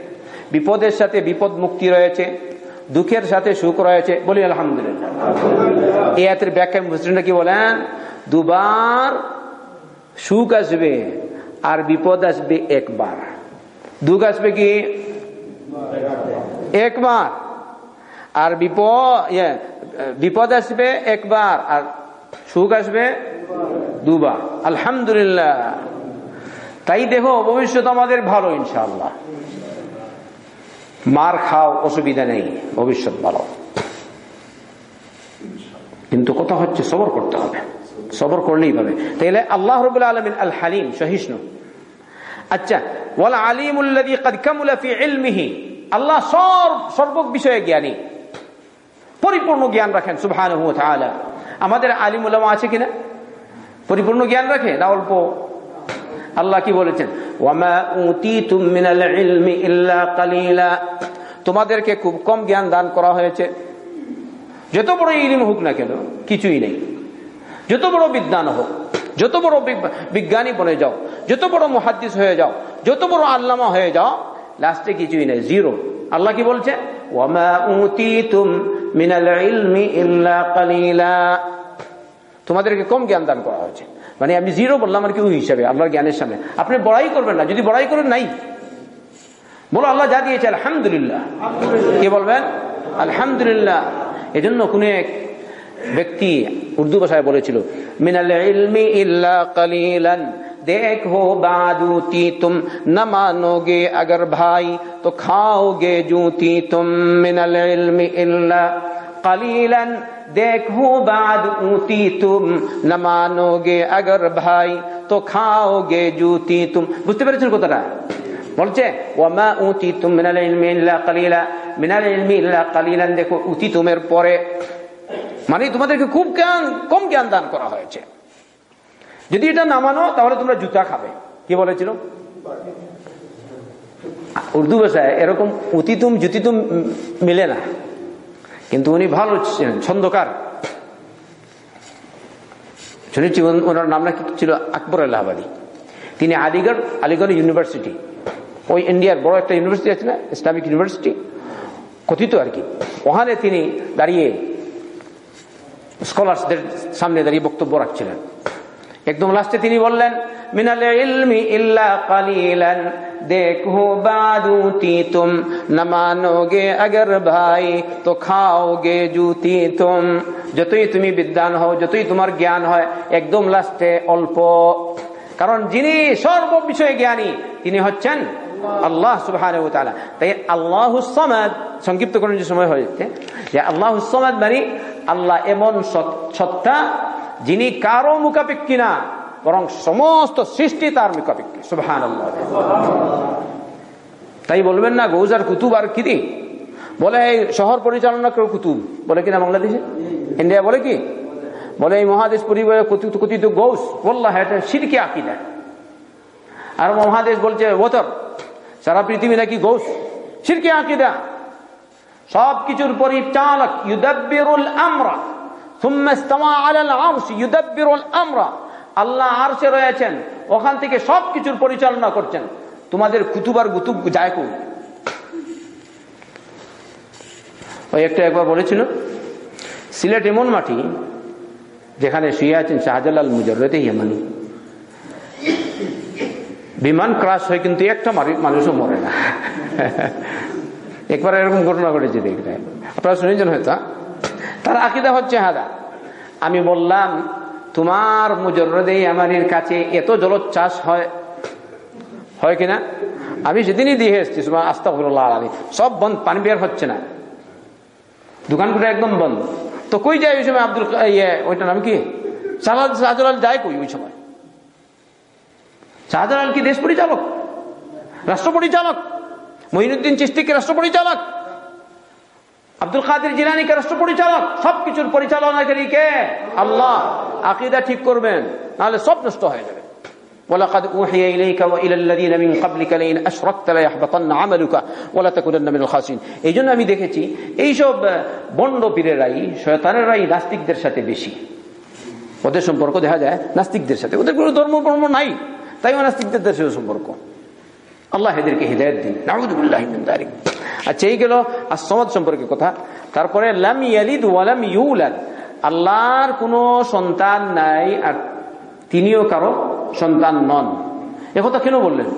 বিপদের সাথে বিপদ মুক্তি রয়েছে দুঃখের সাথে সুখ রয়েছে। বলি আলহামদুলিল্লাহ। এই ব্যাখ্যা মুসলিমরা কি বলেন? দুবার সুখ আসবে আর বিপদ আসবে একবার। দুঃখ আসবে কি? একবার। আর বিপদ ইয়ে, বিপদ আসবে একবার আর সুখ আসবে দুবার। আলহামদুলিল্লাহ। তাই দেখো ভবিষ্যৎ আমাদের ভালো ইনশাল্লাহ মার খাও অসুবিধা নেই ভবিষ্যৎ ভালো। কিন্তু কথা হচ্ছে সবর করতে হবে। সবর করলেই পাবে তাইলে আল্লাহ রবুল্লা আলমিন আল হালিম সহিষ্ণু। আচ্ছা ওয়াল আলিমুল্লাদি ইলমিহি, আল্লাহ সর্ব সর্ব বিষয়ে জ্ঞানী। পরিপূর্ণ জ্ঞান রাখেন তাআলা। আমাদের আলিম উলামা আছে কিনা? পরিপূর্ণ জ্ঞান রাখে? না অল্প। আল্লাহ কি বলেছেন? তোমাদেরকে খুব কম জ্ঞান দান করা হয়েছে। যত বড় ইলিম হোক না কেন, কিছুই নেই। যত বড় বিজ্ঞান হোক, যত বড় বিজ্ঞানী বনে যাও, যত বড় মহাদ্দিস হয়ে যাও, যত বড় আল্লামা হয়ে যাও, লাস্টে কিছুই নেই, জিরো। আল্লাহ কি বলছে? তোমাদেরকে কম জ্ঞান দান করা হয়েছে। মানে আমি জিরো বললাম আর কি ওই হিসাবে, আল্লাহর জ্ঞানের সামনে। আপনি বড়াই করবেন না, যদি বড়াই করেন নাই। বলো, আল্লাহ যা দিয়েছে, আলহামদুলিল্লাহ। কে বলবেন? আলহামদুলিল্লাহ। এজন্য কোন এক ব্যক্তি উর্দু ভাষায় বলেছিল, মিনাল ইলমি ইল্লা কালিলান, দেখো বাদুতি তুম, না মানোগে আগর ভাই, তো খাওগে জুতি তুম, মিনাল ইলমি ইল্লা কালিলান, দেখো বাদ উতি তুম, না মানোগে আগর ভাই, তো খাওগে জুতি তুম। বুঝতে পেরেছেন কোথাটা? বলছে, ওয়ামা উতি তুম মিনাল ইলমি কালিলা, মিনাল ইলমি ইল্লা দেখো উতি তুমের পরে মানে তোমাদেরকে খুব জ্ঞান, কম জ্ঞান দান করা হয়েছে। যদি এটা না মানো, তাহলে তোমরা জুতা খাবে। কি বলেছিল? উর্দু ভাষায় এরকম অতিতুম জুতিতুম মিলে না। কিন্তু উনি ভালো ছিলেন, ছন্দকার। শুনেছি ওনার নাম নাকি ছিল আকবর আল্লাহাবাদী তিনি আলিগড় আলিগড় ইউনিভার্সিটি। ওই ইন্ডিয়ার বড় একটা ইউনিভার্সিটি আছে না, ইসলামিক ইউনিভার্সিটি, কথিত আর কি। ওখানে তিনি দাঁড়িয়ে স্কলারসদের সামনে দাঁড়িয়ে বক্তব্য রাখছিলেন। একদম লাস্টে তিনি বললেন, মিনালে ইলমি ইল্লা কালিলান, দেখো বাদুতি তুম ন মানোগে আগর ভাই, তো খাওগে জুতি তুম যতই তুমি বিদ্যান হও, যতই তোমার জ্ঞান হয়, একদম লাস্টে অল্প। কারণ যিনি সর্ব বিষয়ে জ্ঞানী, তিনি হচ্ছেন আল্লাহ সুবাহ তাই আল্লাহ সংক্ষিপ্ত করার যে সময় হয়েছে যে আল্লাহ মানে আল্লাহ এমন সত্তা যিনি কারও মুখাপেক্ষী না, বরং সমস্ত সৃষ্টি তার মুখাপেক্ষী। সুবহান তাই বলবেন না, গৌজার কুতুব আর কি বলে, এই শহর পরিচালনা কেউ কুতুব। বলে কিনা বাংলাদেশে? ইন্ডিয়া বলে কি? বলে, এই মহাদেশ পরিবারে কথিত গৌস আর মহাদেশ বলছে, ওতর সারা পৃথিবী নাকি গৌস? সিরকি আকিদা। সব কিছুর পরিচালক ইউদাব্বিরুল আমরা। আল্লাহ আরশে রয়েছেন। ওখান থেকে সব কিছুর পরিচালনা করছেন। তোমাদের ওই একটা একবার সিলেট এমন মাটি যেখানে শুয়ে আছেন শাহজালাল মুজরতে ইয়ামানি বিমান ক্রাশ হয় কিন্তু একটা মানুষও মরে না। একবার এরকম ঘটনা ঘটেছে দেখলে আপনারা শুনেছেন হয়তো। তার আকিদা হচ্ছে হাদা। আমি বললাম, তোমার মুজরদে আমানির কাছে এত জলোচ্ছ্বাস হয় হয় কিনা? আমি সেদিনই দিয়ে এসছি আস্তা আলী সব বন্ধ, পানি বের হচ্ছে না। দোকানগুলো একদম বন্ধ। তো কই যায় ওই সময় আব্দুল ইয়ে ওইটার নাম কি? শাহজালাল যায় কই ওই সময়? শাহজালাল কি দেশ পরিচালক রাষ্ট্র পরিচালক মহিনুদ্দিন চিস্তিকে রাষ্ট্র পরিচালক আব্দুল কাদের জিলানিকে রাষ্ট্র পরিচালক সবকিছুর পরিচালনাকারী কে আল্লাহ আকিদা ঠিক করবেন নাহলে সব নষ্ট হয়ে যাবে ولقد اوحي اليك والى الذين من قبلك لئن اشركت ليحبطن عملك ولا تكونن من الخاسرين এইজন্য আমি দেখেছি এই সব বন্ড পীরেরাই শয়তানেরাই নাস্তিকদের সাথে বেশি ওদের সম্পর্ক দেখা যায় নাস্তিকদের সাথে ওদের কোনো ধর্ম কর্ম নাই তাই নাস্তিকদের সাথে সম্পর্ক। আল্লাহ এদেরকে হৃদায়ত দিন। আচ্ছা এই গেল আসমাদ সম্পর্কে কথা। তারপরে লাম ইয়ালিদ আল্লাহর কোনো সন্তান নাই, আর তিনিও কারও সন্তান নন। একথা কেন বললেন?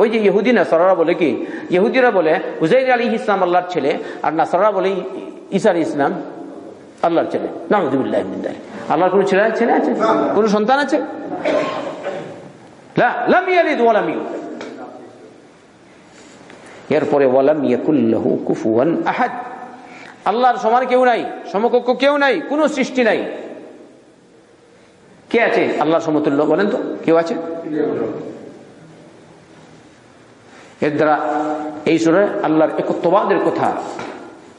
ওই যে ইহুদি নাসারা বলে কি? ইহুদিরা বলে হুজাইর আলী ইসলাম আল্লাহর ছেলে, আর নাসারা বলে ইসার ইসলাম আল্লাহর ছেলে। নাহমদুল্লাহ আল্লাহর কোন ছেলে ছেলে আছে। কোন সন্তান আছে? ইউলাদ। এরপরে আল্লাহর সমান কেউ নাই, সমকক্ষ কেউ নাই, কোন সৃষ্টি নাই। কে আছে আল্লাহর সমতুল্য বলেন তো? কেউ আছে? এর দ্বারা এই সুরে আল্লাহর একত্ববাদের কথা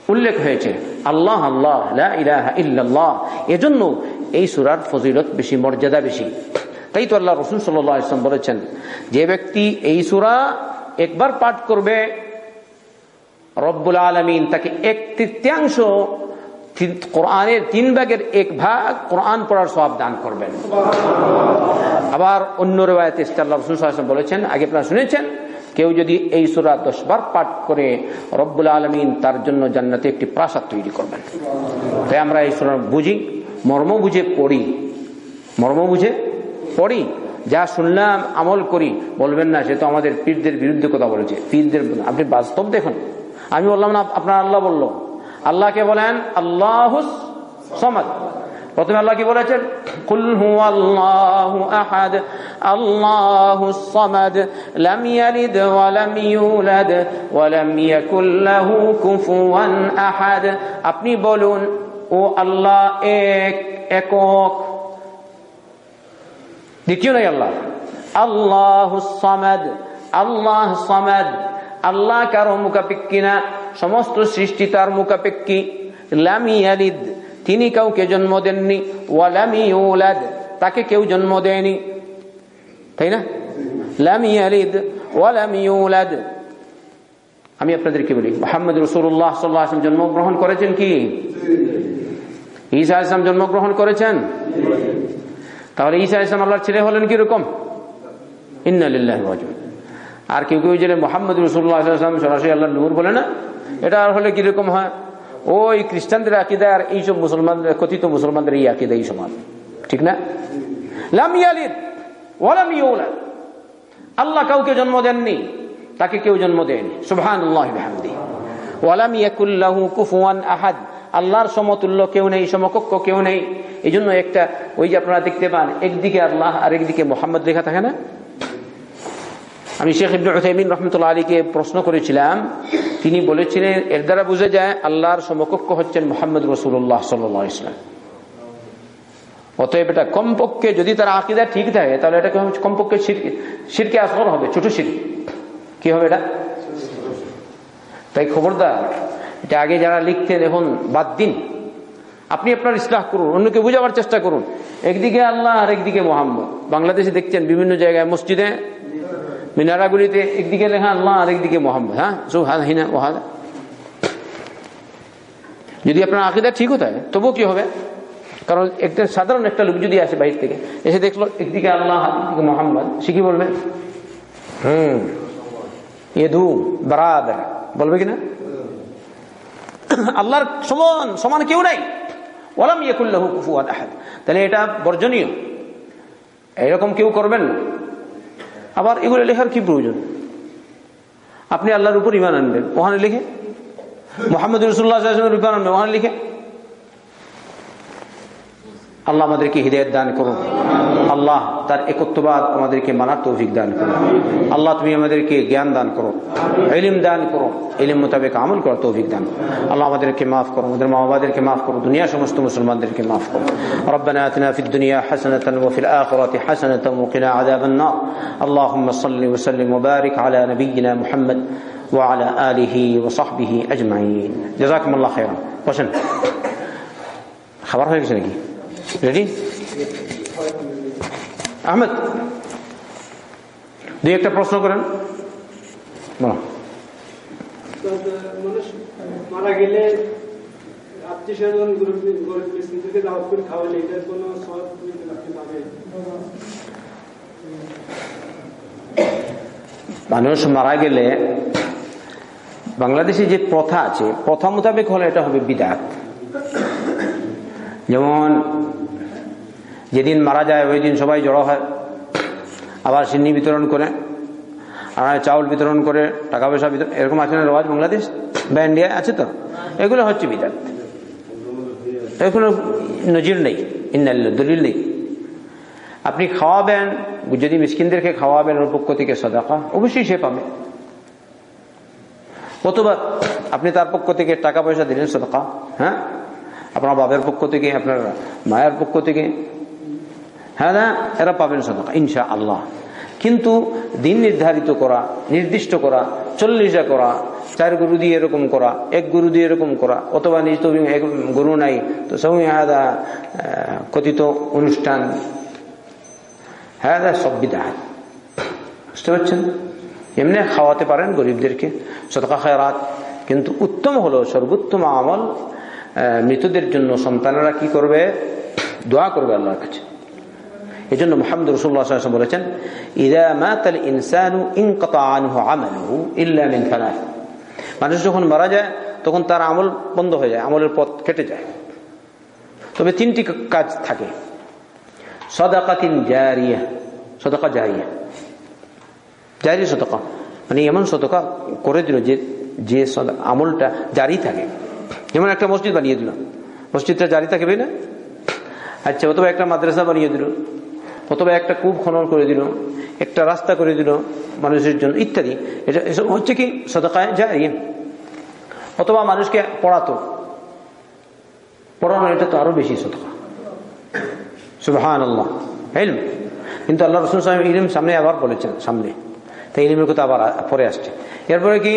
উল্লেখ হয়েছে। আল্লাহ আল্লাহ ইল্লাল্লাহ। এজন্য এই সুরার ফজিলত বেশি, মর্যাদা বেশি। তাই তো আল্লাহ রসুল সাল্লাহ ইসলাম বলেছেন যে ব্যক্তি এই সুরা একবার পাঠ করবে রব্বুল আলমিন তাকে এক তৃতীয়াংশ কোরআনের তিন ভাগের এক ভাগ কোরআন পড়ার সব দান করবেন। আবার অন্য রেবায়তে আল্লাহ রসুল সাল্লাম বলেছেন আগে আপনারা শুনেছেন কেউ যদি এই সুরা দশবার পাঠ করে রব্বুল আলমিন তার জন্য জান্নাতে একটি প্রাসাদ তৈরি করবেন। তাই আমরা এই সুরা বুঝি মর্ম বুঝে পড়ি মর্ম বুঝে পড়ি, যা শুনলাম, আমল করি, বলবেন না, সে তো আমাদের পীরদের বিরুদ্ধে কথা বলেছে। পীরদের, আপনি বাস্তব দেখুন। আমি বললাম না, আপনার আল্লাহ বলল। আল্লাহকে বলেন? আল্লাহ সমাদ। প্রথমে আল্লাহ কি বলেছেন? হুয়াল্লাহু আহাদ কুফুয়ান আহাদ। আপনি বলুন, ও আল্লাহ এক, একক দ্বিতীয় নাই আল্লাহ। আল্লাহ আল্লাহ সামাদ, আল্লাহ কারও মুখাপেক্ষী না, সমস্ত সৃষ্টি তার মুখাপেক্ষী। লাম ইয়ালিদ, তিনি কাউকে জন্ম দেননি। ওয়ালামি ওলাদ তাকে কেউ জন্ম দেয়নি। তাই না? লামি আলিদ ওয়ালামি ওলাদ আমি আপনাদেরকে বলি, মোহাম্মদ রসুল্লাহ সাল্লাম জন্মগ্রহণ করেছেন কি? ঈসা ইসলাম জন্মগ্রহণ করেছেন? তাহলে ঈসা ইসলাম আল্লাহর ছেলে হলেন কীরকম? ইন্নালিল্লাহ আর কেউ কেউ যে মোহাম্মদ রসুল্লাহ সরাসরি আল্লাহ নূর বলে না। এটা আর হলে কীরকম হয়? ওই খ্রিস্টানদের আকিদা আর এইসব মুসলমানদের, কথিত মুসলমানদের এই আকিদা এই সমান। ঠিক না? আল্লাহ কাউকে জন্ম দেননি, তাকে কেউ জন্ম দেয়নি। সুবহান আহাদ। আল্লাহর সমতুল্য কেউ নেই, সমকক্ষ কেউ নেই। এই জন্য একটা ওই যে আপনারা দেখতে পান, একদিকে আল্লাহ আর একদিকে মোহাম্মদ লেখা থাকে না? আমি শেখ ইবনুল রহমতুল্লাহ আলীকে প্রশ্ন করেছিলাম, তিনি বলেছিলেন, এর দ্বারা বুঝে যায় আল্লাহর সমকক্ষ হচ্ছেন মোহাম্মদ রসুল্লাহ সাল্লাহ ইসলাম অতএব এটা কমপক্ষে যদি তার আকিদা ঠিক থাকে, তাহলে এটা কমপক্ষে সিরকে আসর হবে, ছোট সির কি হবে এটা? তাই খবরদার, এটা আগে যারা লিখতেন, এখন বাদ দিন। আপনি আপনার ইসলাহ করুন, অন্যকে বুঝাবার চেষ্টা করুন। একদিকে আল্লাহ আর একদিকে মোহাম্মদ। বাংলাদেশে দেখছেন বিভিন্ন জায়গায় মসজিদে, মিনারাগুলিতে একদিকে লেখা আল্লাহ আর একদিকে মোহাম্মদ হ্যাঁ? হিনা ওহাদ যদি আপনার আকিদা ঠিক হতো তবুও কি হবে? কারণ একটা সাধারণ একটা লোক যদি আসে বাইর থেকে, এসে দেখল একদিকে আল্লাহ একদিকে মোহাম্মদ, সে কি বলবে? হম। ইদু বরাবর বলবে কিনা? আল্লাহর সমান সমান কেউ নাই। ওলাম ইয়েকুল্লাহু কুফুয়াদ আহাদ। তাহলে এটা বর্জনীয়। এরকম কেউ করবেন না। আবার এগুলো লেখার কি প্রয়োজন? আপনি আল্লাহর উপর ইমান আনবেন, ওখানে লিখে। মোহাম্মদ রসুল্লাহ ইমান আনবেন, ওখানে লিখে। আল্লাহ আমাদেরকে হৃদয়ের দান করুন। আল্লাহ তার একত্ববাদ আমাদেরকে মানার তৌফিক দান করুন আল্লাহ তুমি আমাদেরকে জ্ঞান দান করো এলিম দান করো এলিম মোতাবেক আমল করো তৌফিক দান আল্লাহ আমাদেরকে মাফ করো আমাদের মা বাবাদেরকে মাফ করো দুনিয়া সমস্ত মুসলমানদেরকে মাফ করো ربنا آتنا في الدنيا حسنة وفي الآخرة حسنة وقنا عذاب النار اللهم صل وسلم وبارك على نبينا محمد وعلى آله وصحبه أجمعين جزاكم الله خيرا বসেন খাবার হয়ে গেছে নাকি রেডি আহমেদ দুই একটা প্রশ্ন করেন। মারা গেলে আত্মীয় স্বজন গরিব মিসকিনদেরকে দাওয়াত করে খাওয়ালে এটার কোনো সব আপনি পাবে মানুষ মারা গেলে বাংলাদেশে যে প্রথা আছে প্রথা মোতাবেক হলে এটা হবে বিদাত। যেমন যেদিন মারা যায় ওই দিন সবাই জড়ো হয়। আবার সিন্নি বিতরণ করে, আর চাউল বিতরণ করে টাকা পয়সা বিতরণ, এরকম আছে না রেওয়াজ বাংলাদেশ? বা ইন্ডিয়ায় আছে তো? এগুলো হচ্ছে বিদাত এর কোনো নজির নেই দলিল নেই। আপনি খাওয়াবেন, যদি মিসকিনদেরকে খাওয়াবেন ওর পক্ষ থেকে সদাকা, অবশ্যই সে পাবে। অথবা আপনি তার পক্ষ থেকে টাকা পয়সা দিলেন সদকা? হ্যাঁ? আপনার বাবার পক্ষ থেকে, আপনার মায়ের পক্ষ থেকে হ্যাঁ এরা পাবেন সদকা ইনশা আল্লাহ কিন্তু দিন নির্ধারিত করা, নির্দিষ্ট করা, চল্লিশা করা, চার গরু দিয়ে এরকম করা, এক গরু দিয়ে এরকম করা, অথবা নিজ তো গরু নাই, তো সঙ্গে হাদা কথিত অনুষ্ঠান। হ্যাঁ সব বিদাত। বুঝতে পারছেন? এমনি খাওয়াতে পারেন গরিবদেরকে শতকা খায়রাত। কিন্তু উত্তম হলো সর্বোত্তম আমল মৃতদের জন্য সন্তানেরা কি করবে? দোয়া করবে আল্লাহর কাছে। এই জন্য মোহাম্মদ রসুল্লাহ বলেছেন, ইদা মাতাল ইনসানু ইনকতা আনহু আমালহু ইল্লা মিন ফালাহ। মানুষ যখন মারা যায়, তখন তার আমল বন্ধ হয়ে যায়, আমলের পথ কেটে যায়। তবে তিনটি কাজ থাকে। জারিয়া, সদকা জারিয়া। জারি মানে এমন করে দিল যে যে আমলটা জারি থাকে। একটা মসজিদ বানিয়ে দিল। মসজিদটা জারি থাকবে না আচ্ছা অথবা একটা মাদ্রাসা বানিয়ে দিল। অথবা একটা কূপ খনন করে দিল, একটা রাস্তা করে দিল মানুষের জন্য, ইত্যাদি। এটা এসব হচ্ছে কি সদকায় জারি অথবা মানুষকে পড়াতো। পড়ানো এটা তো আরও বেশি সদকা। সুবহান আল্লাহ কিন্তু আল্লাহ রসুল সাহেব ইলিম সামনে আবার বলেছেন, সামনে। তাই ইলিমের কথা আবার পরে আসছে। এরপরে কি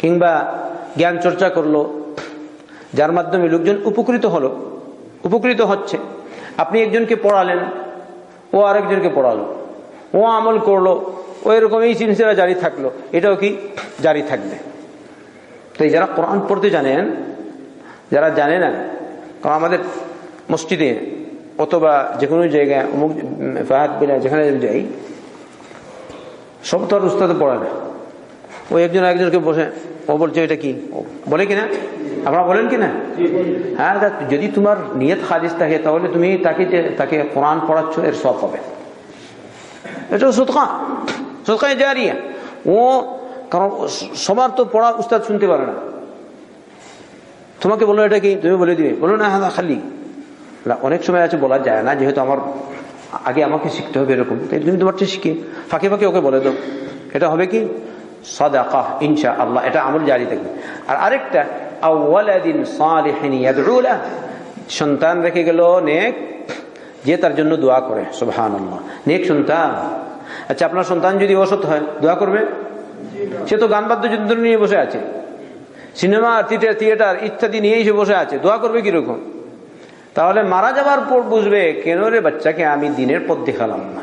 কিংবা জ্ঞান চর্চা করল, যার মাধ্যমে লোকজন উপকৃত হলো। উপকৃত হচ্ছে। আপনি একজনকে পড়ালেন, ও আরেকজনকে পড়ালো, ও আমল করল, ও এরকম এই সিলসিলা জারি থাকল, এটাও কি জারি থাকবে? তো এই যারা কোরআন পড়তে জানেন, যারা জানে না, কারণ আমাদের মসজিদে অথবা যে কোনো জায়গায় অমুক যেখানে যাই, সব তো আর উস্তাদে পড়ে না। ওই একজন একজনকে বসে ও বলছে এটা কি? বলে কিনা? আপনারা বলেন কিনা? হ্যাঁ যদি তোমার নিয়ত খালিজ থাকে তাহলে তুমি তাকে যে তাকে কোরআন পড়াচ্ছ এর সব হবে। এটা সৎকা সৎকায় জারিয়া। ও কারণ সবার তো পড়া উস্তাদ শুনতে পারে না। তোমাকে বলো এটা কি? তুমি বলে দিবে। বলো না হ্যাঁ খালি। অনেক সময় আছে বলা যায় না যেহেতু আমার আগে আমাকে শিখতে হবে এরকম। তুমি তোমার চেয়ে শিখি। ফাঁকে ফাঁকে ওকে বলে দাও। এটা হবে কি? সদাকা ইনশা আল্লাহ এটা আমল জারি থাকবে। আর আরেকটা সন্তান রেখে গেল, নেক। যে তার জন্য দোয়া করে সুবহান নেক সন্তান। আচ্ছা আপনার সন্তান যদি অসৎ হয়, দোয়া করবে? সে তো গান বাদ্যযন্ত্র নিয়ে বসে আছে। সিনেমা, থিয়েটার থিয়েটার ইত্যাদি নিয়েই এসে বসে আছে। দোয়া করবে কীরকম? তাহলে মারা যাবার পর বুঝবে, কেন রে বাচ্চাকে আমি দিনের পথ দেখালাম না?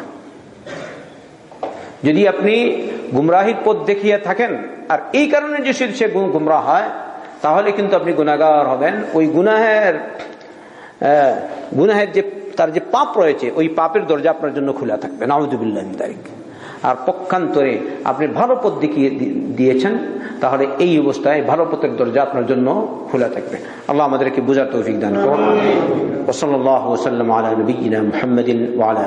যদি আপনি গুমরাহির পথ দেখিয়ে থাকেন। আর এই কারণে যে সে গুমরাহ হয় তাহলে কিন্তু আপনি গুণাগার হবেন। ওই গুনাহের গুনাহের যে তার যে পাপ রয়েছে ওই পাপের দরজা আপনার জন্য খোলা থাকবে। নাউদুবিল্লাহ তারিখ আর পক্ষান্তরে আপনি ভালো পথ দেখিয়ে দিয়েছেন তাহলে এই অবস্থায় ভালো পথের দরজা আপনার জন্য খোলা থাকবে। আল্লাহ আমাদেরকে বোঝার তৌফিক দান করুন। ওসল্লাহ ওসাল্লাম আলা নবীনা মোহাম্মদিন ওয়ালা